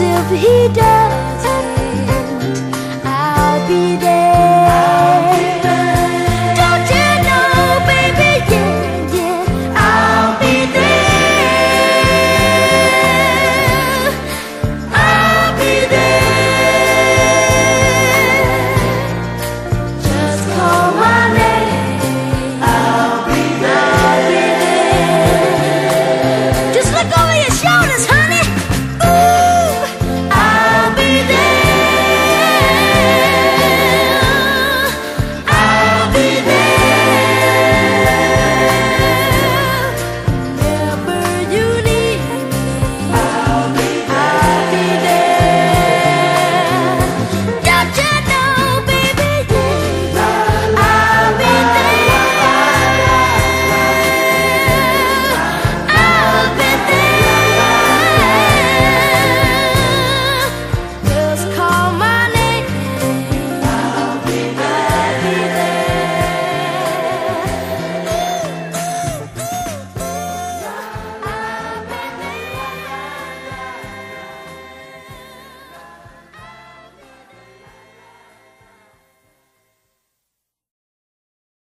if he does.